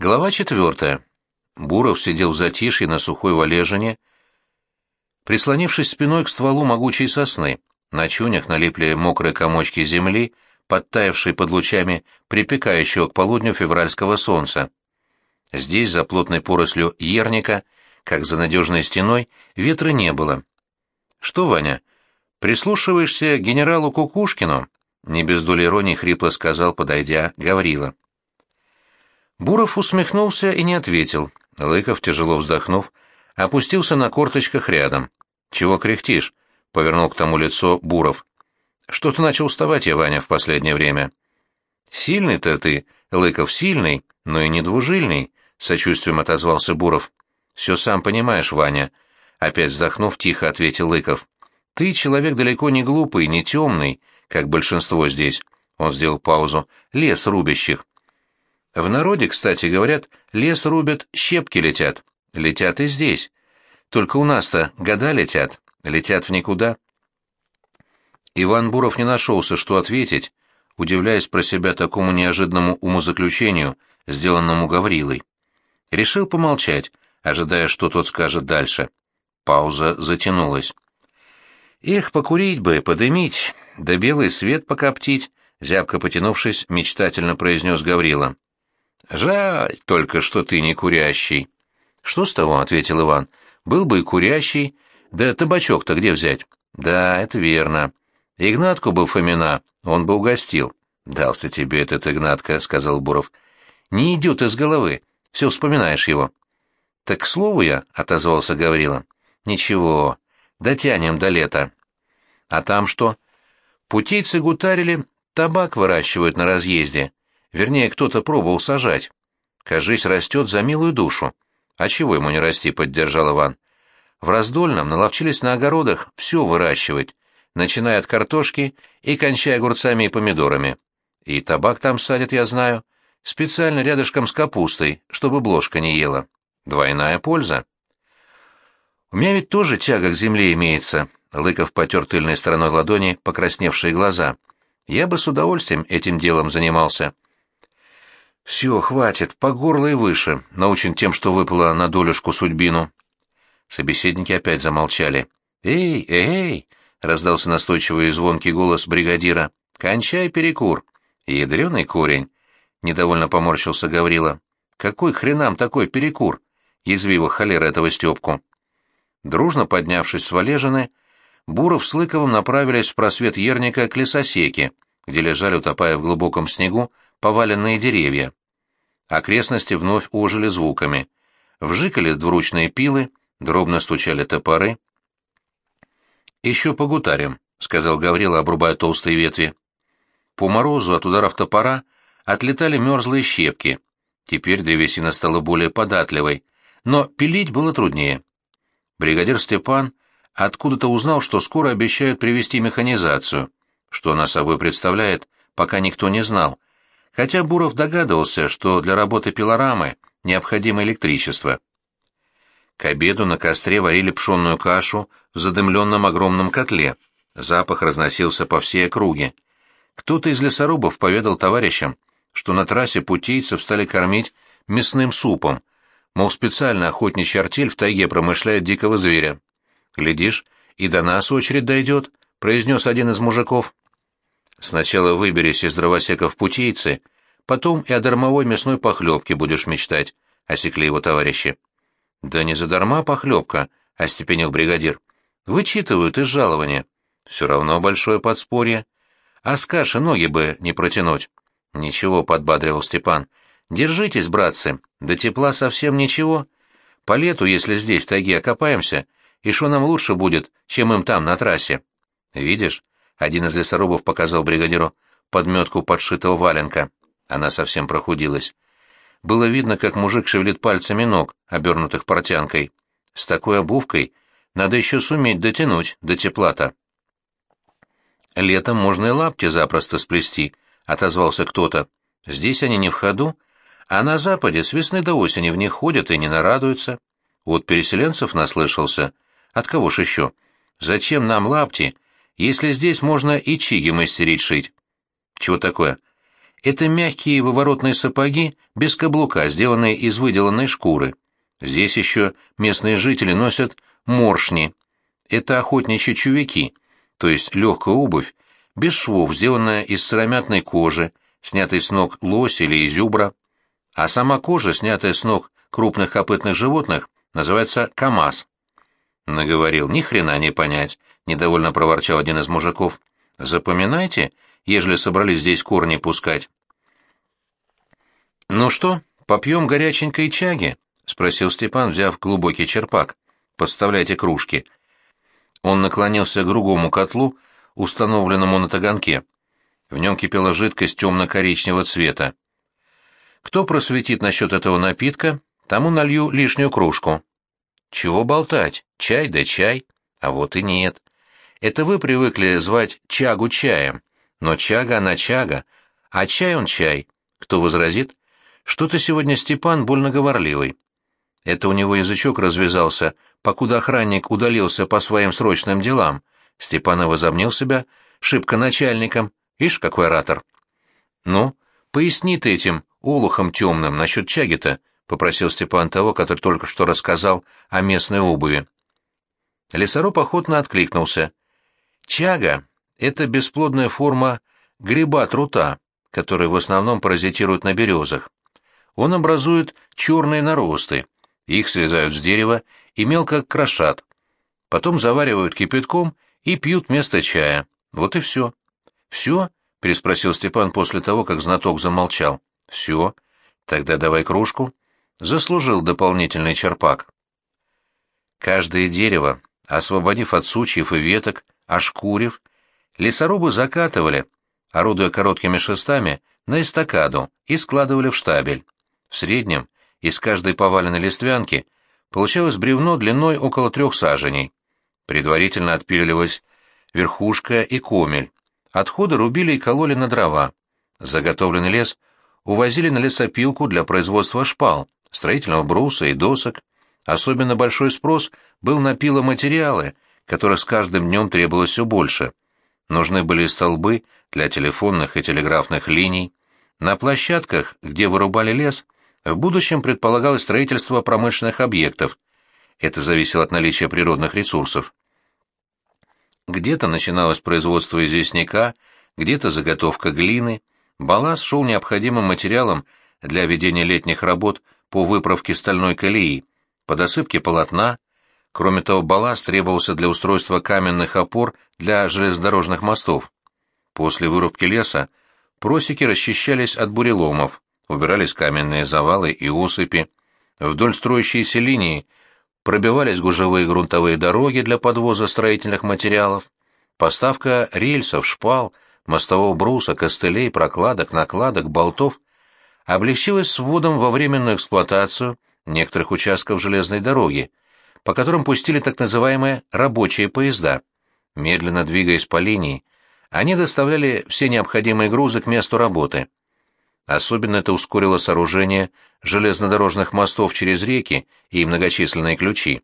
Глава четвертая. Буров сидел в затишье на сухой валежине, прислонившись спиной к стволу могучей сосны. На чунях налипли мокрые комочки земли, подтаявшие под лучами припекающего к полудню февральского солнца. Здесь, за плотной порослью ерника, как за надежной стеной, ветра не было. «Что, Ваня, прислушиваешься к генералу Кукушкину?» — не без доли иронии хрипло сказал, подойдя, Гаврила. Буров усмехнулся и не ответил. Лыков, тяжело вздохнув, опустился на корточках рядом. «Чего кряхтишь?» — повернул к тому лицо Буров. «Что ты начал уставать, я, Ваня, в последнее время?» «Сильный-то ты, Лыков, сильный, но и не двужильный», — сочувствием отозвался Буров. «Все сам понимаешь, Ваня», — опять вздохнув, тихо ответил Лыков. «Ты человек далеко не глупый, не темный, как большинство здесь». Он сделал паузу. «Лес рубящих. В народе, кстати, говорят, лес рубят, щепки летят. Летят и здесь. Только у нас-то года летят, летят в никуда. Иван Буров не нашелся, что ответить, удивляясь про себя такому неожиданному умозаключению, сделанному Гаврилой. Решил помолчать, ожидая, что тот скажет дальше. Пауза затянулась. «Эх, покурить бы, подымить, да белый свет покоптить», зябко потянувшись, мечтательно произнес Гаврила. Жаль только, что ты не курящий. Что с того, ответил Иван. Был бы и курящий, да табачок-то где взять? Да, это верно. Игнатку бы Фомина, он бы угостил. Дался тебе этот Игнатка, сказал Буров. Не идет из головы, все вспоминаешь его. Так к слову я, отозвался Гаврила. Ничего, дотянем до лета. А там что? Путейцы гутарили, табак выращивают на разъезде. Вернее, кто-то пробовал сажать. Кажись, растет за милую душу. А чего ему не расти, поддержал Иван. В Раздольном наловчились на огородах все выращивать, начиная от картошки и кончая огурцами и помидорами. И табак там садят, я знаю, специально рядышком с капустой, чтобы бложка не ела. Двойная польза. У меня ведь тоже тяга к земле имеется, Лыков потер тыльной стороной ладони покрасневшие глаза. Я бы с удовольствием этим делом занимался. Все, хватит, по горло и выше, научен тем, что выпало на долюшку судьбину. Собеседники опять замолчали. «Эй, эй!» — раздался настойчивый и звонкий голос бригадира. «Кончай перекур!» «Ядреный корень!» — недовольно поморщился Гаврила. «Какой хренам такой перекур?» — язвила холера этого Степку. Дружно поднявшись с валежины, Буров с Лыковым направились в просвет ерника к лесосеке, где лежали, утопая в глубоком снегу, поваленные деревья. Окрестности вновь ожили звуками. Вжикали двуручные пилы, дробно стучали топоры. «Еще погутарим», — сказал Гаврила, обрубая толстые ветви. По морозу от ударов топора отлетали мерзлые щепки. Теперь древесина стала более податливой, но пилить было труднее. Бригадир Степан откуда-то узнал, что скоро обещают привезти механизацию. Что она собой представляет, пока никто не знал, хотя Буров догадывался, что для работы пилорамы необходимо электричество. К обеду на костре варили пшенную кашу в задымленном огромном котле. Запах разносился по всей округе. Кто-то из лесорубов поведал товарищам, что на трассе путейцев стали кормить мясным супом, мол, специально охотничий артель в тайге промышляет дикого зверя. «Глядишь, и до нас очередь дойдет», — произнес один из мужиков. Сначала выберись из дровосеков путейцы, потом и о дармовой мясной похлебке будешь мечтать, — осекли его товарищи. — Да не задарма похлебка, — остепенил бригадир. — Вычитывают из жалования. Все равно большое подспорье. А с каши ноги бы не протянуть. — Ничего, — подбадривал Степан. — Держитесь, братцы, до тепла совсем ничего. По лету, если здесь, в тайге, окопаемся, и что нам лучше будет, чем им там, на трассе. Видишь, один из лесорубов показал бригадиру подметку подшитого валенка. Она совсем прохудилась. Было видно, как мужик шевелит пальцами ног, обернутых портянкой. С такой обувкой надо еще суметь дотянуть до тепла-то. «Летом можно и лапти запросто сплести», — отозвался кто-то. «Здесь они не в ходу, а на западе с весны до осени в них ходят и не нарадуются. Вот переселенцев наслышался. От кого ж еще? Зачем нам лапти, если здесь можно и чиги мастерить шить. Чего такое? Это мягкие выворотные сапоги без каблука, сделанные из выделанной шкуры. Здесь еще местные жители носят моршни. Это охотничьи чувяки, то есть легкая обувь, без швов, сделанная из сыромятной кожи, снятой с ног лося или изюбра. А сама кожа, снятая с ног крупных копытных животных, называется камаз. Наговорил, ни хрена не понять, недовольно проворчал один из мужиков. Запоминайте, ежели собрались здесь корни пускать. Ну что, попьем горяченькой чаги? спросил Степан, взяв глубокий черпак. Подставляйте кружки. Он наклонился к другому котлу, установленному на таганке. В нем кипела жидкость темно-коричневого цвета. Кто просветит насчет этого напитка, тому налью лишнюю кружку. Чего болтать? Чай да чай. А вот и нет. Это вы привыкли звать чагу чаем. Но чага она чага, а чай он чай. Кто возразит? Что-то сегодня Степан больно говорливый. Это у него язычок развязался, покуда охранник удалился по своим срочным делам. Степан возомнил себя шибко начальником. Ишь, какой оратор. Ну, поясни ты этим олухом темным насчет чаги-то, — попросил Степан того, который только что рассказал о местной обуви. Лесоруб охотно откликнулся. Чага — это бесплодная форма гриба-трута, который в основном паразитирует на березах. Он образует черные наросты, их срезают с дерева и мелко крошат. Потом заваривают кипятком и пьют вместо чая. Вот и все. «Все?» — переспросил Степан после того, как знаток замолчал. «Все. Тогда давай кружку». Заслужил дополнительный черпак. Каждое дерево, освободив от сучьев и веток, ошкурив, лесорубы закатывали, орудуя короткими шестами, на эстакаду и складывали в штабель. В среднем из каждой поваленной листвянки получалось бревно длиной около трех саженей. Предварительно отпиливалась верхушка и комель. Отходы рубили и кололи на дрова. Заготовленный лес увозили на лесопилку для производства шпал, строительного бруса и досок. Особенно большой спрос был на пиломатериалы, которых с каждым днем требовалось все больше. Нужны были столбы для телефонных и телеграфных линий. На площадках, где вырубали лес, в будущем предполагалось строительство промышленных объектов. Это зависело от наличия природных ресурсов. Где-то начиналось производство известняка, где-то заготовка глины. Балласт шел необходимым материалом для ведения летних работ по выправке стальной колеи, по досыпке полотна. Кроме того, балласт требовался для устройства каменных опор для железнодорожных мостов. После вырубки леса просеки расчищались от буреломов, убирались каменные завалы и осыпи. Вдоль строящейся линии пробивались гужевые грунтовые дороги для подвоза строительных материалов, поставка рельсов, шпал, мостового бруса, костылей, прокладок, накладок, болтов облегчилась с вводом во временную эксплуатацию некоторых участков железной дороги, по которым пустили так называемые рабочие поезда. Медленно двигаясь по линии, они доставляли все необходимые грузы к месту работы. Особенно это ускорило сооружение железнодорожных мостов через реки и многочисленные ключи.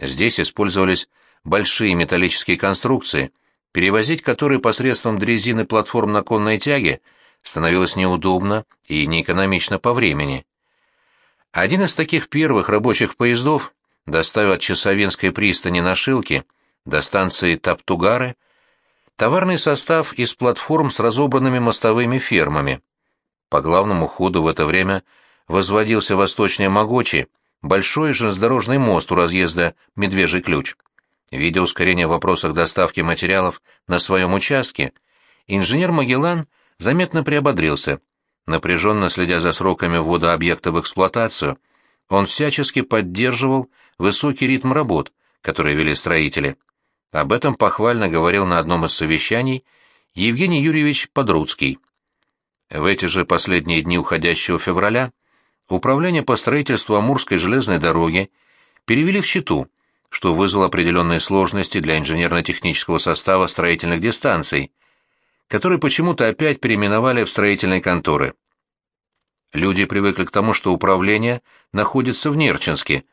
Здесь использовались большие металлические конструкции, перевозить которые посредством дрезины платформ на конной тяге становилось неудобно и неэкономично по времени. Один из таких первых рабочих поездов, доставив от Часовенской пристани на Шилке до станции Таптугары, товарный состав из платформ с разобранными мостовыми фермами. По главному ходу в это время возводился восточнее Могочи, большой железнодорожный мост у разъезда Медвежий ключ. Видя ускорение в вопросах доставки материалов на своем участке, инженер Магеллан заметно приободрился. Напряженно следя за сроками ввода объекта в эксплуатацию, он всячески поддерживал высокий ритм работ, которые вели строители. Об этом похвально говорил на одном из совещаний Евгений Юрьевич Подруцкий. В эти же последние дни уходящего февраля Управление по строительству Амурской железной дороги перевели в Читу, что вызвало определенные сложности для инженерно-технического состава строительных дистанций, которые почему-то опять переименовали в строительные конторы. Люди привыкли к тому, что управление находится в Нерчинске.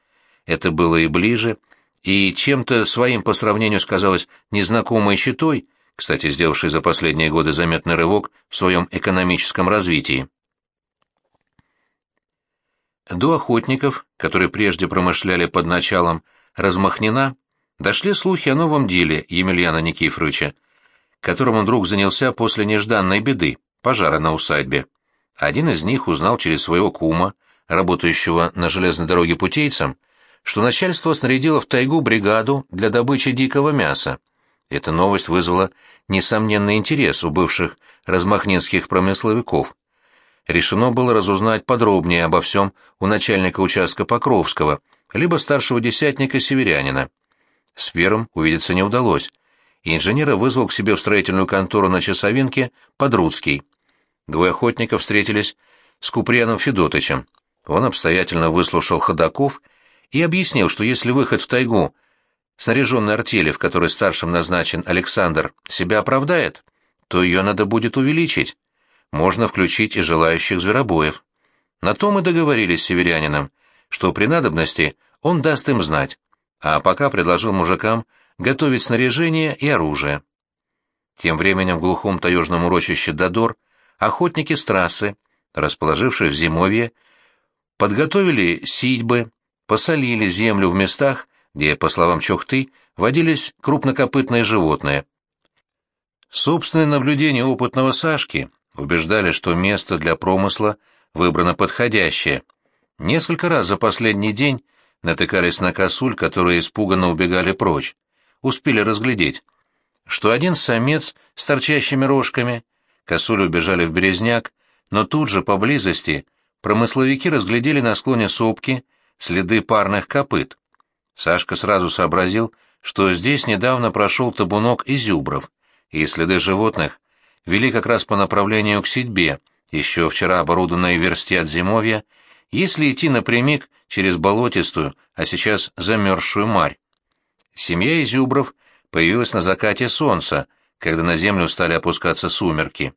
Это было и ближе, и чем-то своим по сравнению сказалось незнакомой щитой, кстати, сделавший за последние годы заметный рывок в своем экономическом развитии. До охотников, которые прежде промышляли под началом Размахнина, дошли слухи о новом деле Емельяна Никифоровича, которым он вдруг занялся после нежданной беды, пожара на усадьбе. Один из них узнал через своего кума, работающего на железной дороге путейцем, что начальство снарядило в тайгу бригаду для добычи дикого мяса. Эта новость вызвала несомненный интерес у бывших размахнинских промысловиков. Решено было разузнать подробнее обо всем у начальника участка Покровского, либо старшего десятника-северянина. С первым увидеться не удалось, и инженера вызвал к себе в строительную контору на Часовинке Подруцкий. Двое охотников встретились с Куприаном Федотычем. Он обстоятельно выслушал ходаков и объяснил, что если выход в тайгу снаряженной артели, в которой старшим назначен Александр, себя оправдает, то ее надо будет увеличить. Можно включить и желающих зверобоев. На то мы договорились с северянином, что при надобности он даст им знать, а пока предложил мужикам готовить снаряжение и оружие. Тем временем в глухом таежном урочище Додор охотники с трассы, расположившись в зимовье, подготовили сидьбы, посолили землю в местах, где, по словам Чохты, водились крупнокопытные животные. Собственные наблюдения опытного Сашки убеждали, что место для промысла выбрано подходящее. Несколько раз за последний день натыкались на косуль, которые испуганно убегали прочь. Успели разглядеть, что один самец с торчащими рожками, косули убежали в березняк, но тут же поблизости промысловики разглядели на склоне сопки следы парных копыт. Сашка сразу сообразил, что здесь недавно прошел табунок изюбров, и следы животных вели как раз по направлению к Сидьбе, еще вчера оборудованной версте от зимовья, если идти напрямик через болотистую, а сейчас замерзшую марь. Семья Изюбров появилась на закате солнца, когда на землю стали опускаться сумерки.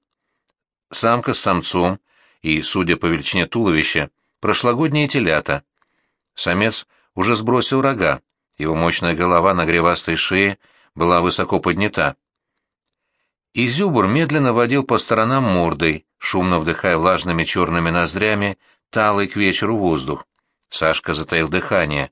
Самка с самцом и, судя по величине туловища, прошлогодние телята. Самец уже сбросил рога, его мощная голова на гривастой шее была высоко поднята. Изюбр медленно водил по сторонам мордой, шумно вдыхая влажными черными ноздрями талый к вечеру воздух. Сашка затаил дыхание.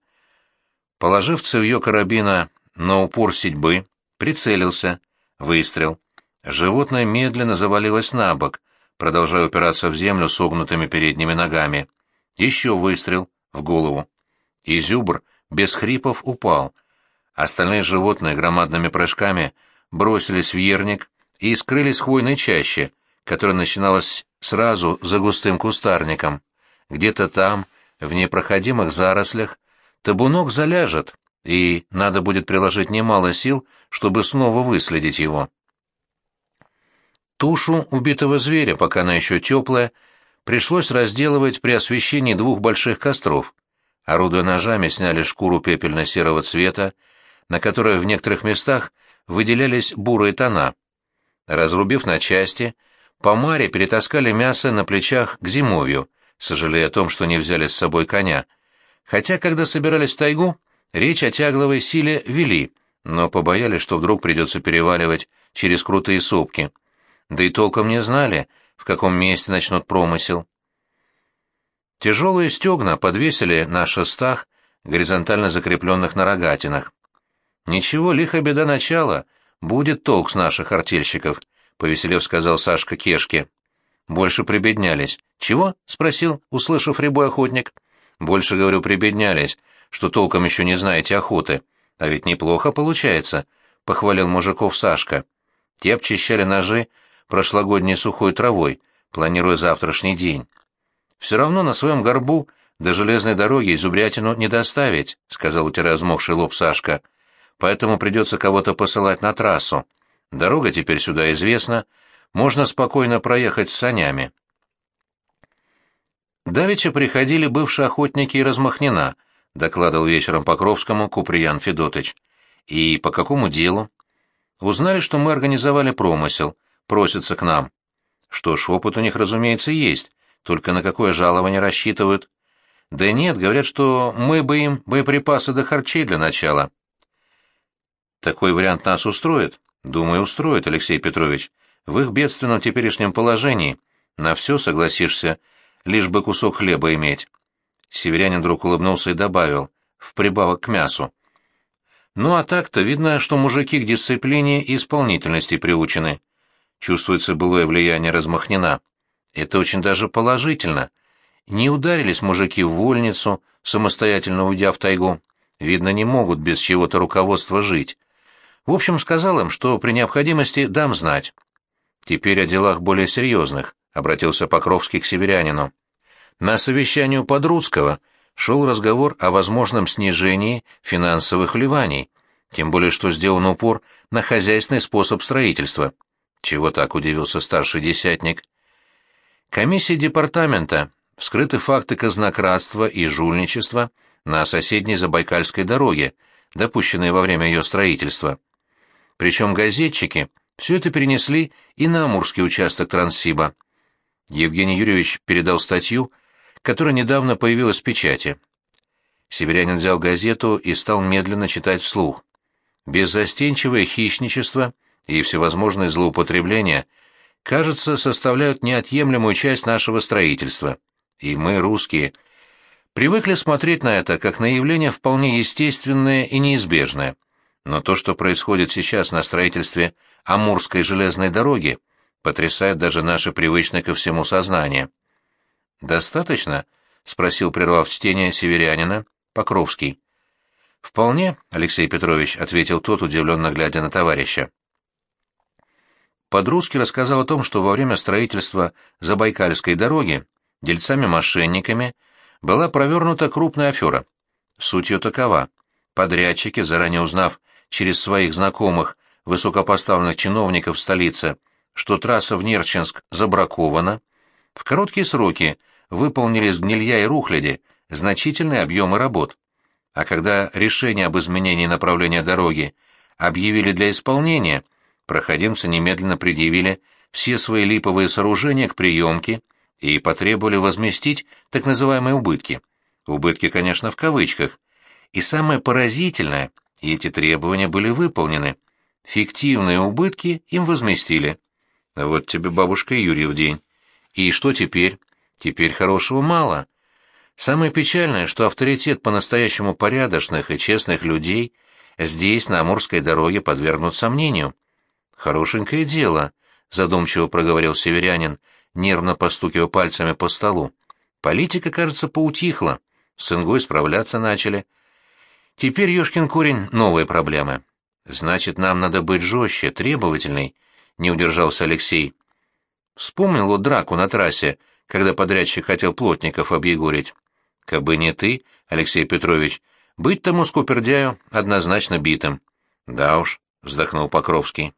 Положив цевье карабина на упор седьбы, прицелился, выстрел. Животное медленно завалилось на бок, продолжая упираться в землю согнутыми передними ногами. Еще выстрел в голову. Изюбр без хрипов упал. Остальные животные громадными прыжками бросились в ерник и скрылись хвойной чаще, которая начиналась сразу за густым кустарником. Где-то там, в непроходимых зарослях, табунок заляжет, и надо будет приложить немало сил, чтобы снова выследить его. Тушу убитого зверя, пока она еще теплая, пришлось разделывать при освещении двух больших костров. Орудуя ножами, сняли шкуру пепельно-серого цвета, на которой в некоторых местах выделялись бурые тона. Разрубив на части, по маре перетаскали мясо на плечах к зимовью, сожалея о том, что не взяли с собой коня. Хотя, когда собирались в тайгу, речь о тягловой силе вели, но побоялись, что вдруг придется переваливать через крутые сопки. Да и толком не знали, в каком месте начнут промысел. Тяжелые стегна подвесили на шестах, горизонтально закрепленных на рогатинах. «Ничего, лихо беда начала, будет толк с наших артельщиков», — повеселев сказал Сашка Кешке. «Больше прибеднялись». «Чего?» — спросил, услышав рябой охотник. «Больше, говорю, прибеднялись, что толком еще не знаете охоты. А ведь неплохо получается», — похвалил мужиков Сашка. Те обчищали ножи прошлогодней сухой травой, планируя завтрашний день. Все равно на своем горбу до железной дороги изубрятину не доставить, — сказал, утирая взмокший лоб Сашка. Поэтому придется кого-то посылать на трассу. Дорога теперь сюда известна, можно спокойно проехать с санями. Давеча приходили бывшие охотники и размахнена, — докладывал вечером Покровскому Куприян Федотыч. И по какому делу? Узнали, что мы организовали промысел, просятся к нам. Что ж, опыт у них, разумеется, есть, только на какое жалование рассчитывают? Да нет, говорят, что мы бы им боеприпасы до харчей для начала. Такой вариант нас устроит. Думаю, устроит, Алексей Петрович. В их бедственном теперешнем положении на все согласишься, лишь бы кусок хлеба иметь. Северянин вдруг улыбнулся и добавил, в прибавок к мясу. Ну а так-то видно, что мужики к дисциплине и исполнительности приучены. Чувствуется былое влияние размахнена. Это очень даже положительно. Не ударились мужики в вольницу, самостоятельно уйдя в тайгу. Видно, не могут без чего-то руководства жить. В общем, сказал им, что при необходимости дам знать. Теперь о делах более серьезных, — обратился Покровский к северянину. На совещании у Подрудского шел разговор о возможном снижении финансовых вливаний, тем более что сделан упор на хозяйственный способ строительства. Чего так удивился старший десятник? Комиссия департамента вскрыты факты казнократства и жульничества на соседней Забайкальской дороге, допущенные во время ее строительства. Причем газетчики все это перенесли и на Амурский участок Транссиба. Евгений Юрьевич передал статью, которая недавно появилась в печати. Северянин взял газету и стал медленно читать вслух. Беззастенчивое хищничество и всевозможные злоупотребления, кажется, составляют неотъемлемую часть нашего строительства. И мы, русские, привыкли смотреть на это как на явление вполне естественное и неизбежное. Но то, что происходит сейчас на строительстве Амурской железной дороги, потрясает даже наше привычное ко всему сознание. «Достаточно?» — спросил, прервав чтение северянина, Покровский. «Вполне, Алексей Петрович», — ответил тот, удивленно глядя на товарища. Подрусский рассказал о том, что во время строительства Забайкальской дороги дельцами-мошенниками была провернута крупная афера. Суть ее такова. Подрядчики, заранее узнав через своих знакомых высокопоставленных чиновников столицы, что трасса в Нерчинск забракована, в короткие сроки выполнили с гнилья и рухляди значительные объемы работ. А когда решение об изменении направления дороги объявили для исполнения, проходимцы немедленно предъявили все свои липовые сооружения к приемке и потребовали возместить так называемые убытки. Убытки, конечно, в кавычках. И самое поразительное, эти требования были выполнены. Фиктивные убытки им возместили. Вот тебе бабушка Юрьев день. И что теперь? Теперь хорошего мало. Самое печальное, что авторитет по-настоящему порядочных и честных людей здесь, на Амурской дороге, подвергнут сомнению. Хорошенькое дело, задумчиво проговорил северянин, нервно постукивая пальцами по столу. Политика, кажется, поутихла. С Ингой справляться начали. Теперь, ёшкин корень, новые проблемы. Значит, нам надо быть жестче, требовательней, не удержался Алексей. Вспомнил вот драку на трассе, когда подрядчик хотел плотников объегорить. Кабы не ты, Алексей Петрович, быть тому скупердяю однозначно битым. Да уж, вздохнул Покровский.